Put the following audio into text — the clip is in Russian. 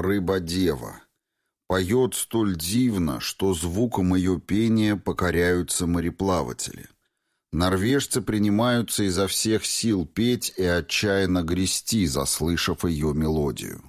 рыба-дева. Поет столь дивно, что звуком ее пения покоряются мореплаватели. Норвежцы принимаются изо всех сил петь и отчаянно грести, заслышав ее мелодию.